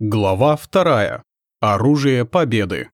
Глава вторая. Оружие победы.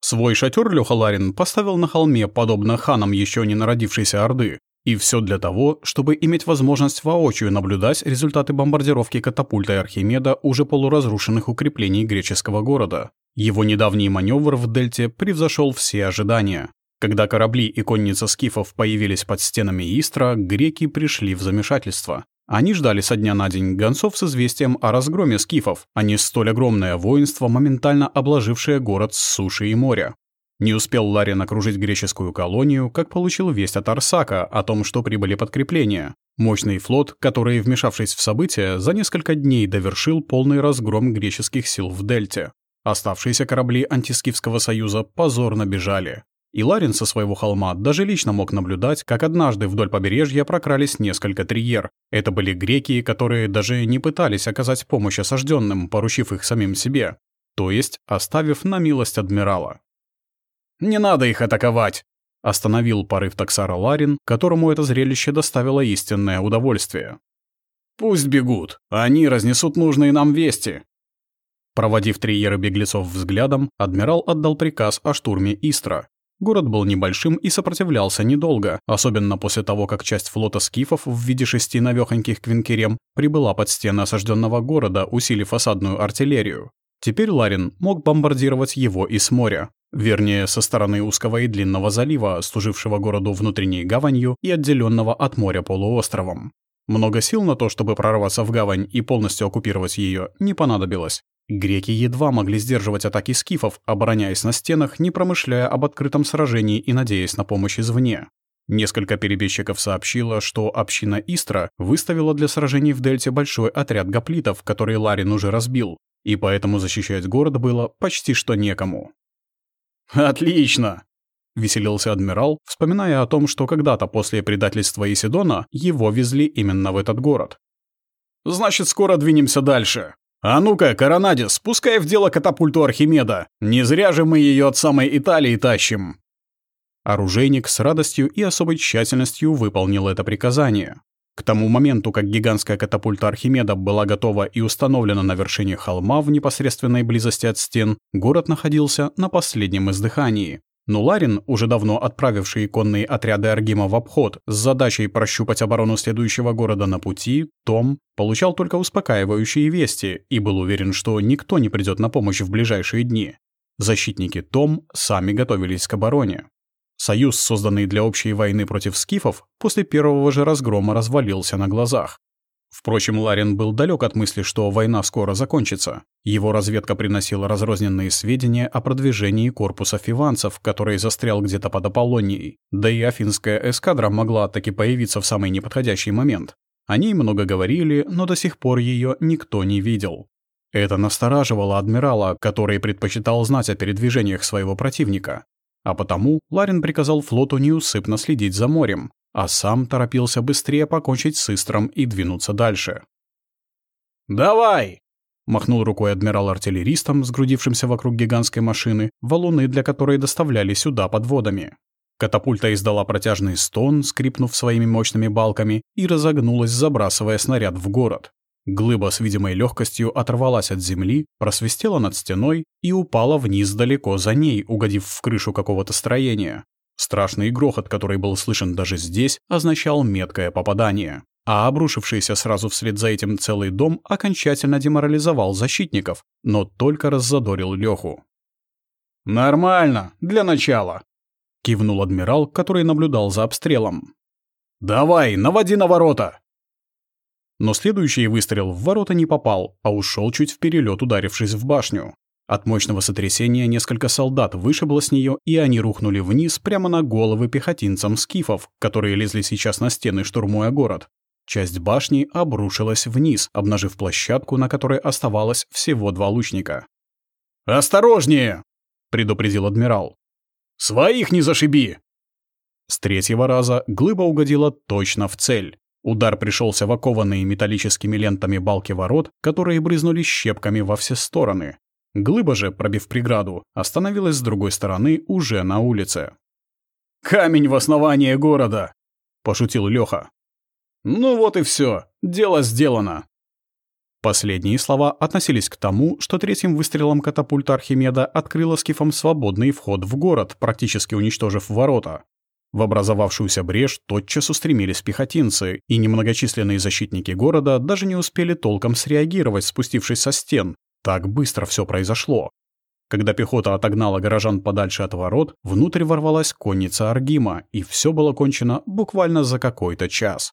Свой шатер Лёха Ларин поставил на холме, подобно ханам еще не народившейся Орды. И все для того, чтобы иметь возможность воочию наблюдать результаты бомбардировки катапультой Архимеда уже полуразрушенных укреплений греческого города. Его недавний маневр в Дельте превзошел все ожидания. Когда корабли и конница скифов появились под стенами Истра, греки пришли в замешательство. Они ждали со дня на день гонцов с известием о разгроме скифов, а не столь огромное воинство, моментально обложившее город с суши и моря. Не успел Ларин окружить греческую колонию, как получил весть от Арсака о том, что прибыли подкрепления. Мощный флот, который, вмешавшись в события, за несколько дней довершил полный разгром греческих сил в Дельте. Оставшиеся корабли антискифского союза позорно бежали. И Ларин со своего холма даже лично мог наблюдать, как однажды вдоль побережья прокрались несколько триер. Это были греки, которые даже не пытались оказать помощь осажденным, поручив их самим себе. То есть оставив на милость адмирала. «Не надо их атаковать!» Остановил порыв таксара Ларин, которому это зрелище доставило истинное удовольствие. «Пусть бегут, они разнесут нужные нам вести». Проводив триеры беглецов взглядом, адмирал отдал приказ о штурме Истра. Город был небольшим и сопротивлялся недолго, особенно после того, как часть флота скифов в виде шести навёхоньких квинкерем прибыла под стены осажденного города, усилив осадную артиллерию. Теперь Ларин мог бомбардировать его и с моря. Вернее, со стороны узкого и длинного залива, служившего городу внутренней гаванью и отделенного от моря полуостровом. Много сил на то, чтобы прорваться в гавань и полностью оккупировать ее, не понадобилось. Греки едва могли сдерживать атаки скифов, обороняясь на стенах, не промышляя об открытом сражении и надеясь на помощь извне. Несколько перебежчиков сообщило, что община Истра выставила для сражений в Дельте большой отряд гоплитов, который Ларин уже разбил, и поэтому защищать город было почти что некому. «Отлично!» — веселился адмирал, вспоминая о том, что когда-то после предательства Исидона его везли именно в этот город. «Значит, скоро двинемся дальше!» «А ну-ка, Коронадис, спускай в дело катапульту Архимеда. Не зря же мы ее от самой Италии тащим». Оружейник с радостью и особой тщательностью выполнил это приказание. К тому моменту, как гигантская катапульта Архимеда была готова и установлена на вершине холма в непосредственной близости от стен, город находился на последнем издыхании. Но Ларин, уже давно отправивший конные отряды Аргима в обход с задачей прощупать оборону следующего города на пути, Том получал только успокаивающие вести и был уверен, что никто не придет на помощь в ближайшие дни. Защитники Том сами готовились к обороне. Союз, созданный для общей войны против скифов, после первого же разгрома развалился на глазах. Впрочем, Ларин был далек от мысли, что война скоро закончится. Его разведка приносила разрозненные сведения о продвижении корпуса фиванцев, который застрял где-то под Аполлонией. Да и афинская эскадра могла таки появиться в самый неподходящий момент. О ней много говорили, но до сих пор ее никто не видел. Это настораживало адмирала, который предпочитал знать о передвижениях своего противника. А потому Ларин приказал флоту неусыпно следить за морем, а сам торопился быстрее покончить с Истром и двинуться дальше. «Давай!» — махнул рукой адмирал-артиллеристом, сгрудившимся вокруг гигантской машины, валуны для которой доставляли сюда подводами. Катапульта издала протяжный стон, скрипнув своими мощными балками, и разогнулась, забрасывая снаряд в город. Глыба с видимой легкостью оторвалась от земли, просвистела над стеной и упала вниз далеко за ней, угодив в крышу какого-то строения. Страшный грохот, который был слышен даже здесь, означал меткое попадание. А обрушившийся сразу вслед за этим целый дом окончательно деморализовал защитников, но только раззадорил Леху. «Нормально, для начала», — кивнул адмирал, который наблюдал за обстрелом. «Давай, наводи на ворота!» Но следующий выстрел в ворота не попал, а ушел чуть в перелет, ударившись в башню. От мощного сотрясения несколько солдат вышибло с нее, и они рухнули вниз прямо на головы пехотинцам скифов, которые лезли сейчас на стены, штурмуя город. Часть башни обрушилась вниз, обнажив площадку, на которой оставалось всего два лучника. «Осторожнее!» — предупредил адмирал. «Своих не зашиби!» С третьего раза глыба угодила точно в цель. Удар пришелся в окованные металлическими лентами балки ворот, которые брызнули щепками во все стороны. Глыба же, пробив преграду, остановилась с другой стороны уже на улице. «Камень в основании города!» — пошутил Лёха. «Ну вот и всё, дело сделано!» Последние слова относились к тому, что третьим выстрелом катапульта Архимеда открыла скифом свободный вход в город, практически уничтожив ворота. В образовавшуюся брешь тотчас устремились пехотинцы, и немногочисленные защитники города даже не успели толком среагировать, спустившись со стен. Так быстро все произошло. Когда пехота отогнала горожан подальше от ворот, внутрь ворвалась конница Аргима, и все было кончено буквально за какой-то час.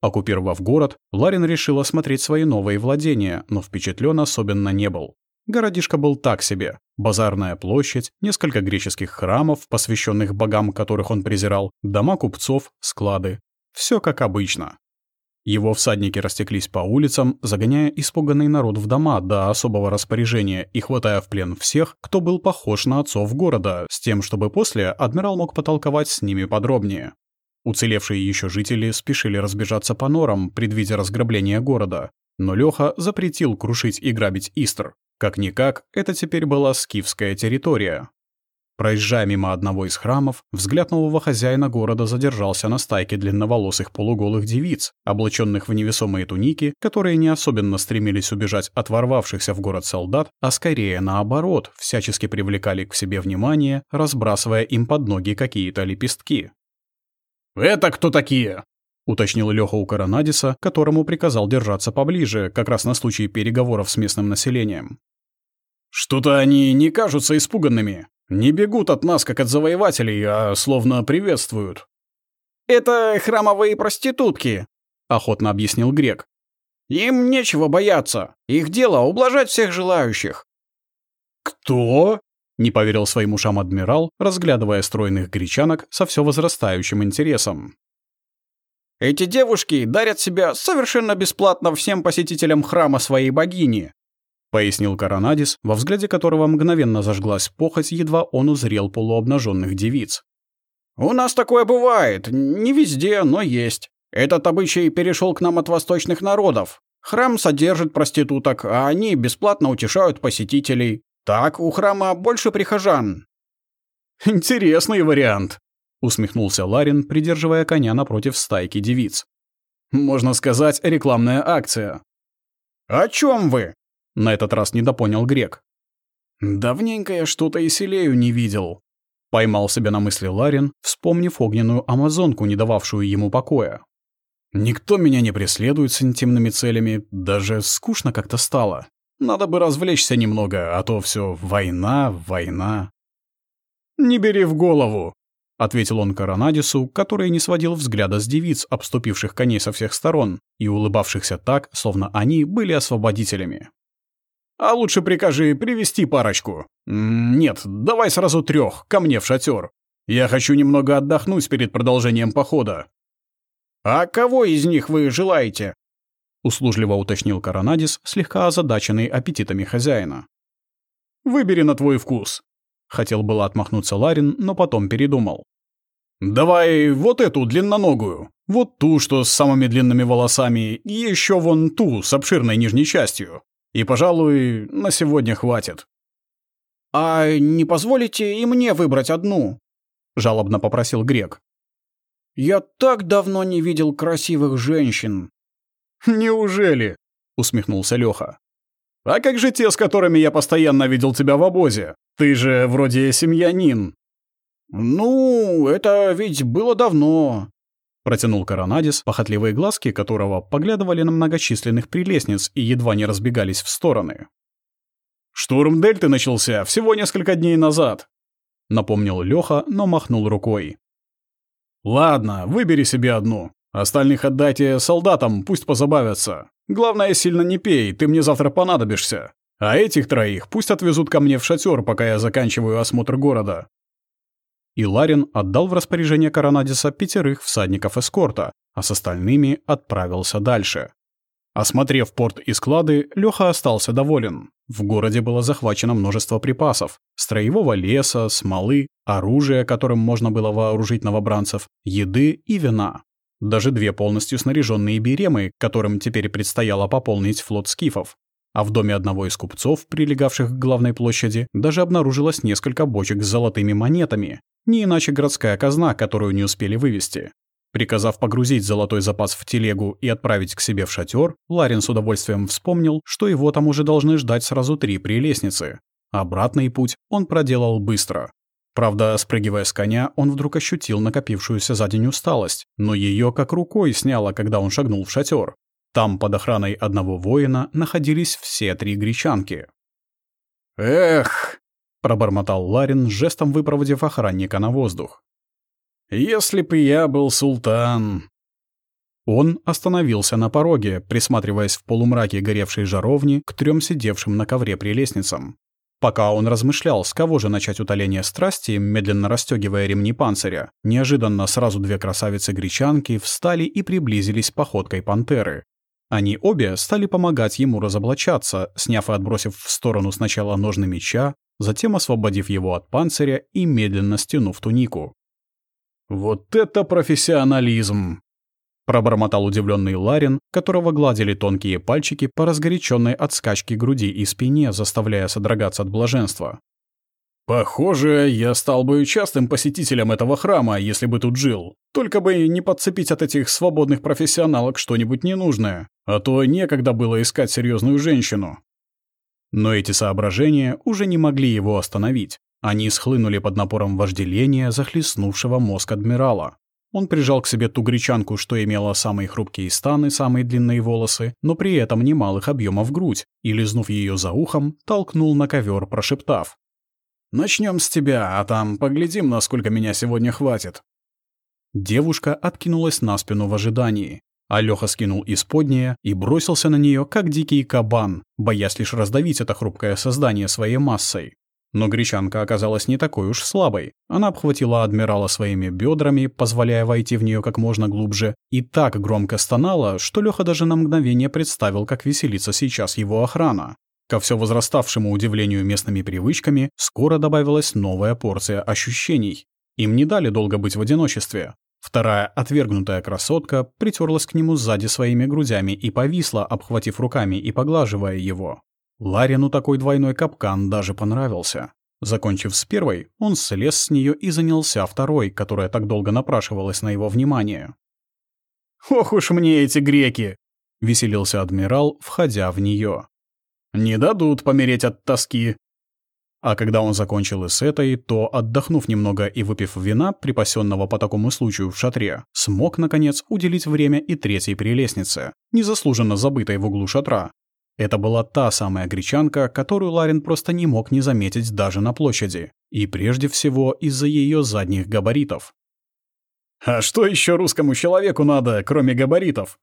Оккупировав город, Ларин решил осмотреть свои новые владения, но впечатлен особенно не был. Городишко был так себе. Базарная площадь, несколько греческих храмов, посвященных богам, которых он презирал, дома купцов, склады. Все как обычно. Его всадники растеклись по улицам, загоняя испуганный народ в дома до особого распоряжения и хватая в плен всех, кто был похож на отцов города, с тем, чтобы после адмирал мог потолковать с ними подробнее. Уцелевшие еще жители спешили разбежаться по норам, предвидя разграбление города. Но Леха запретил крушить и грабить Истр. Как-никак, это теперь была скифская территория. Проезжая мимо одного из храмов, взгляд нового хозяина города задержался на стайке длинноволосых полуголых девиц, облаченных в невесомые туники, которые не особенно стремились убежать от ворвавшихся в город солдат, а скорее наоборот, всячески привлекали к себе внимание, разбрасывая им под ноги какие-то лепестки. «Это кто такие?» — уточнил Лёха у Коронадиса, которому приказал держаться поближе, как раз на случай переговоров с местным населением. «Что-то они не кажутся испуганными. Не бегут от нас, как от завоевателей, а словно приветствуют». «Это храмовые проститутки», — охотно объяснил Грек. «Им нечего бояться. Их дело — ублажать всех желающих». «Кто?» Не поверил своим ушам адмирал, разглядывая стройных гречанок со все возрастающим интересом. «Эти девушки дарят себя совершенно бесплатно всем посетителям храма своей богини», пояснил Коронадис, во взгляде которого мгновенно зажглась похоть, едва он узрел полуобнаженных девиц. «У нас такое бывает. Не везде, но есть. Этот обычай перешел к нам от восточных народов. Храм содержит проституток, а они бесплатно утешают посетителей. Так у храма больше прихожан». «Интересный вариант», — усмехнулся Ларин, придерживая коня напротив стайки девиц. «Можно сказать, рекламная акция». «О чем вы?» — на этот раз недопонял Грек. «Давненько я что-то и селею не видел», — поймал себя на мысли Ларин, вспомнив огненную амазонку, не дававшую ему покоя. «Никто меня не преследует с интимными целями, даже скучно как-то стало. Надо бы развлечься немного, а то все война, война. «Не бери в голову», — ответил он Коронадису, который не сводил взгляда с девиц, обступивших коней со всех сторон, и улыбавшихся так, словно они были освободителями. «А лучше прикажи привести парочку. Нет, давай сразу трех, ко мне в шатер. Я хочу немного отдохнуть перед продолжением похода». «А кого из них вы желаете?» — услужливо уточнил Коронадис, слегка озадаченный аппетитами хозяина. «Выбери на твой вкус», — хотел было отмахнуться Ларин, но потом передумал. «Давай вот эту длинноногую, вот ту, что с самыми длинными волосами, и еще вон ту с обширной нижней частью. И, пожалуй, на сегодня хватит». «А не позволите и мне выбрать одну?» — жалобно попросил Грек. «Я так давно не видел красивых женщин». «Неужели?» — усмехнулся Лёха. «А как же те, с которыми я постоянно видел тебя в обозе? Ты же вроде семьянин». «Ну, это ведь было давно», — протянул Коронадис, похотливые глазки которого поглядывали на многочисленных прелестниц и едва не разбегались в стороны. «Штурм Дельты начался всего несколько дней назад», — напомнил Лёха, но махнул рукой. «Ладно, выбери себе одну. Остальных отдайте солдатам, пусть позабавятся. Главное, сильно не пей, ты мне завтра понадобишься. А этих троих пусть отвезут ко мне в шатер, пока я заканчиваю осмотр города». И Ларин отдал в распоряжение Коронадиса пятерых всадников эскорта, а с остальными отправился дальше. Осмотрев порт и склады, Лёха остался доволен. В городе было захвачено множество припасов, строевого леса, смолы, оружия, которым можно было вооружить новобранцев, еды и вина. Даже две полностью снаряженные беремы, которым теперь предстояло пополнить флот скифов. А в доме одного из купцов, прилегавших к главной площади, даже обнаружилось несколько бочек с золотыми монетами, не иначе городская казна, которую не успели вывести. Приказав погрузить золотой запас в телегу и отправить к себе в шатер, Ларин с удовольствием вспомнил, что его там уже должны ждать сразу три прелестницы. Обратный путь он проделал быстро. Правда, спрыгивая с коня, он вдруг ощутил накопившуюся за день усталость, но ее как рукой сняло, когда он шагнул в шатер. Там под охраной одного воина находились все три гречанки. «Эх!» — пробормотал Ларин, жестом выпроводив охранника на воздух. «Если бы я был султан!» Он остановился на пороге, присматриваясь в полумраке горевшей жаровни к трем сидевшим на ковре прелестницам. Пока он размышлял, с кого же начать утоление страсти, медленно расстегивая ремни панциря, неожиданно сразу две красавицы-гречанки встали и приблизились походкой пантеры. Они обе стали помогать ему разоблачаться, сняв и отбросив в сторону сначала ножны меча, затем освободив его от панциря и медленно стянув тунику. «Вот это профессионализм!» Пробормотал удивленный Ларин, которого гладили тонкие пальчики по разгоряченной от скачки груди и спине, заставляя содрогаться от блаженства. «Похоже, я стал бы частым посетителем этого храма, если бы тут жил. Только бы не подцепить от этих свободных профессионалок что-нибудь ненужное, а то некогда было искать серьезную женщину». Но эти соображения уже не могли его остановить. Они схлынули под напором вожделения, захлестнувшего мозг адмирала. Он прижал к себе ту гречанку, что имела самые хрупкие станы, самые длинные волосы, но при этом немалых объемов грудь, и, лизнув ее за ухом, толкнул на ковер, прошептав. «Начнем с тебя, а там поглядим, насколько меня сегодня хватит». Девушка откинулась на спину в ожидании. А Лёха скинул исподнее и бросился на нее, как дикий кабан, боясь лишь раздавить это хрупкое создание своей массой. Но гречанка оказалась не такой уж слабой. Она обхватила адмирала своими бедрами, позволяя войти в нее как можно глубже, и так громко стонала, что Леха даже на мгновение представил, как веселится сейчас его охрана. Ко все возраставшему удивлению местными привычками, скоро добавилась новая порция ощущений. Им не дали долго быть в одиночестве. Вторая отвергнутая красотка притерлась к нему сзади своими грудями и повисла, обхватив руками и поглаживая его. Ларину такой двойной капкан даже понравился. Закончив с первой, он слез с нее и занялся второй, которая так долго напрашивалась на его внимание. «Ох уж мне эти греки!» — веселился адмирал, входя в нее. «Не дадут помереть от тоски!» А когда он закончил и с этой, то, отдохнув немного и выпив вина, припасенного по такому случаю в шатре, смог, наконец, уделить время и третьей прелестнице, незаслуженно забытой в углу шатра, это была та самая гречанка, которую Ларин просто не мог не заметить даже на площади. И прежде всего из-за ее задних габаритов. «А что еще русскому человеку надо, кроме габаритов?»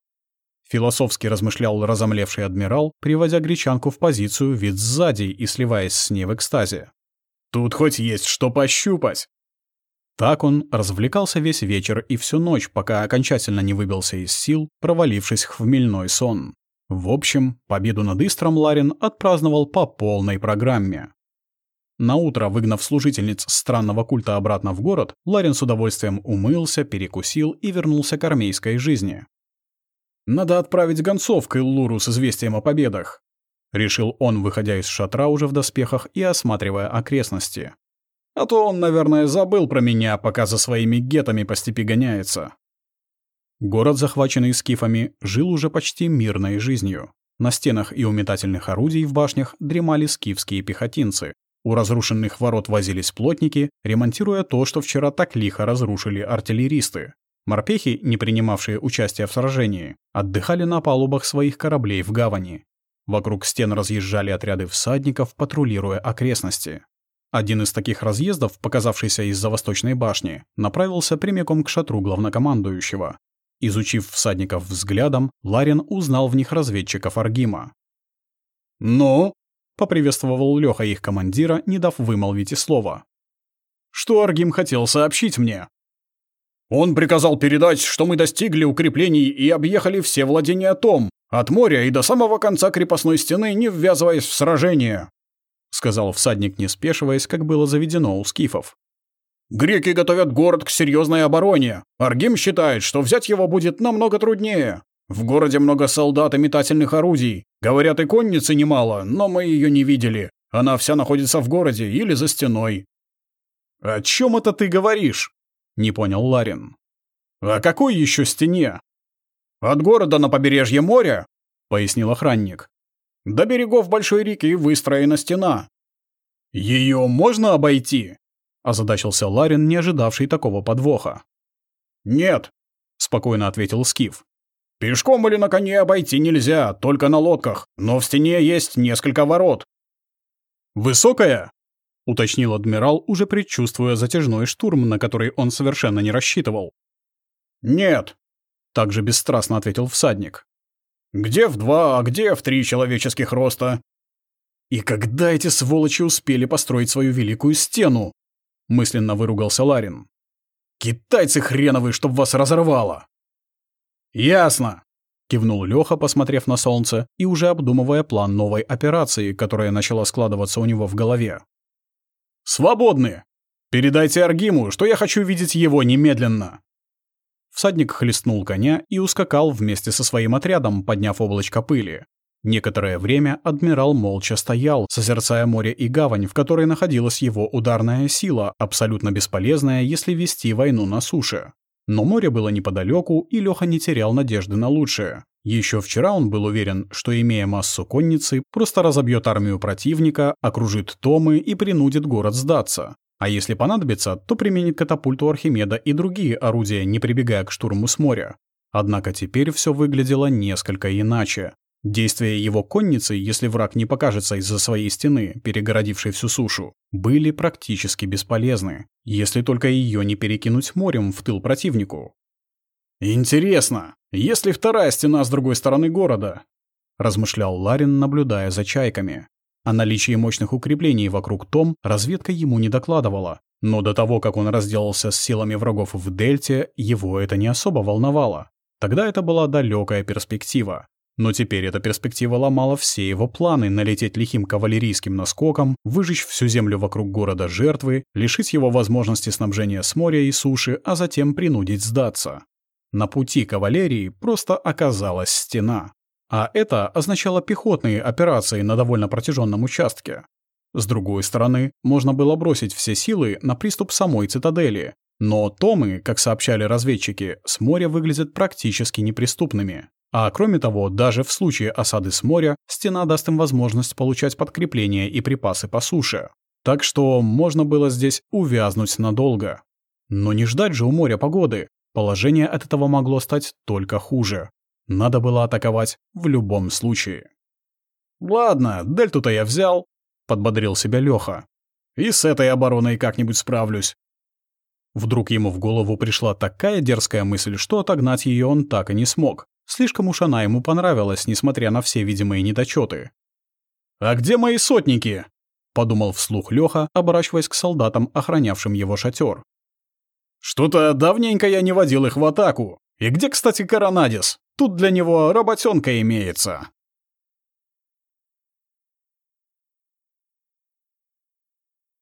Философски размышлял разомлевший адмирал, приводя гречанку в позицию вид сзади и сливаясь с ней в экстазе. «Тут хоть есть что пощупать!» Так он развлекался весь вечер и всю ночь, пока окончательно не выбился из сил, провалившись в хмельной сон. В общем, победу над Истром Ларин отпраздновал по полной программе. Наутро, выгнав служительниц странного культа обратно в город, Ларин с удовольствием умылся, перекусил и вернулся к армейской жизни. «Надо отправить гонцов к Иллуру с известием о победах», — решил он, выходя из шатра уже в доспехах и осматривая окрестности. «А то он, наверное, забыл про меня, пока за своими гетами по степи гоняется. Город, захваченный скифами, жил уже почти мирной жизнью. На стенах и у метательных орудий в башнях дремали скифские пехотинцы. У разрушенных ворот возились плотники, ремонтируя то, что вчера так лихо разрушили артиллеристы. Морпехи, не принимавшие участия в сражении, отдыхали на палубах своих кораблей в гавани. Вокруг стен разъезжали отряды всадников, патрулируя окрестности. Один из таких разъездов, показавшийся из-за восточной башни, направился прямиком к шатру главнокомандующего. Изучив всадников взглядом, Ларин узнал в них разведчиков Аргима. «Ну?» — поприветствовал Лёха их командира, не дав вымолвить и слова. «Что Аргим хотел сообщить мне?» «Он приказал передать, что мы достигли укреплений и объехали все владения Том, от моря и до самого конца крепостной стены, не ввязываясь в сражение», — сказал всадник, не спешиваясь, как было заведено у скифов. Греки готовят город к серьезной обороне. Аргим считает, что взять его будет намного труднее. В городе много солдат и метательных орудий. Говорят, и конницы немало, но мы ее не видели. Она вся находится в городе или за стеной. «О чем это ты говоришь?» — не понял Ларин. «О какой еще стене?» «От города на побережье моря», — пояснил охранник. «До берегов большой реки выстроена стена». «Ее можно обойти?» — озадачился Ларин, не ожидавший такого подвоха. «Нет», — спокойно ответил Скиф. «Пешком или на коне обойти нельзя, только на лодках, но в стене есть несколько ворот». «Высокая?» — уточнил адмирал, уже предчувствуя затяжной штурм, на который он совершенно не рассчитывал. «Нет», — также бесстрастно ответил всадник. «Где в два, а где в три человеческих роста?» «И когда эти сволочи успели построить свою великую стену?» — мысленно выругался Ларин. «Китайцы хреновые, чтоб вас разорвало!» «Ясно!» — кивнул Лёха, посмотрев на солнце и уже обдумывая план новой операции, которая начала складываться у него в голове. «Свободны! Передайте Аргиму, что я хочу видеть его немедленно!» Всадник хлестнул коня и ускакал вместе со своим отрядом, подняв облачко пыли. Некоторое время адмирал молча стоял, созерцая море и гавань, в которой находилась его ударная сила, абсолютно бесполезная, если вести войну на суше. Но море было неподалеку, и Леха не терял надежды на лучшее. Еще вчера он был уверен, что, имея массу конницы, просто разобьет армию противника, окружит Томы и принудит город сдаться. А если понадобится, то применит катапульту Архимеда и другие орудия, не прибегая к штурму с моря. Однако теперь все выглядело несколько иначе. Действия его конницы, если враг не покажется из-за своей стены, перегородившей всю сушу, были практически бесполезны, если только ее не перекинуть морем в тыл противнику. «Интересно, если вторая стена с другой стороны города?» — размышлял Ларин, наблюдая за чайками. О наличии мощных укреплений вокруг Том разведка ему не докладывала, но до того, как он разделался с силами врагов в Дельте, его это не особо волновало. Тогда это была далекая перспектива. Но теперь эта перспектива ломала все его планы налететь лихим кавалерийским наскоком, выжечь всю землю вокруг города жертвы, лишить его возможности снабжения с моря и суши, а затем принудить сдаться. На пути кавалерии просто оказалась стена. А это означало пехотные операции на довольно протяженном участке. С другой стороны, можно было бросить все силы на приступ самой цитадели. Но Томы, как сообщали разведчики, с моря выглядят практически неприступными. А кроме того, даже в случае осады с моря, стена даст им возможность получать подкрепления и припасы по суше. Так что можно было здесь увязнуть надолго. Но не ждать же у моря погоды. Положение от этого могло стать только хуже. Надо было атаковать в любом случае. «Ладно, дельту-то я взял», — подбодрил себя Лёха. «И с этой обороной как-нибудь справлюсь». Вдруг ему в голову пришла такая дерзкая мысль, что отогнать ее он так и не смог. Слишком уж она ему понравилась, несмотря на все видимые недочеты. «А где мои сотники?» — подумал вслух Лёха, оборачиваясь к солдатам, охранявшим его шатер. «Что-то давненько я не водил их в атаку. И где, кстати, Коронадис? Тут для него работенка имеется».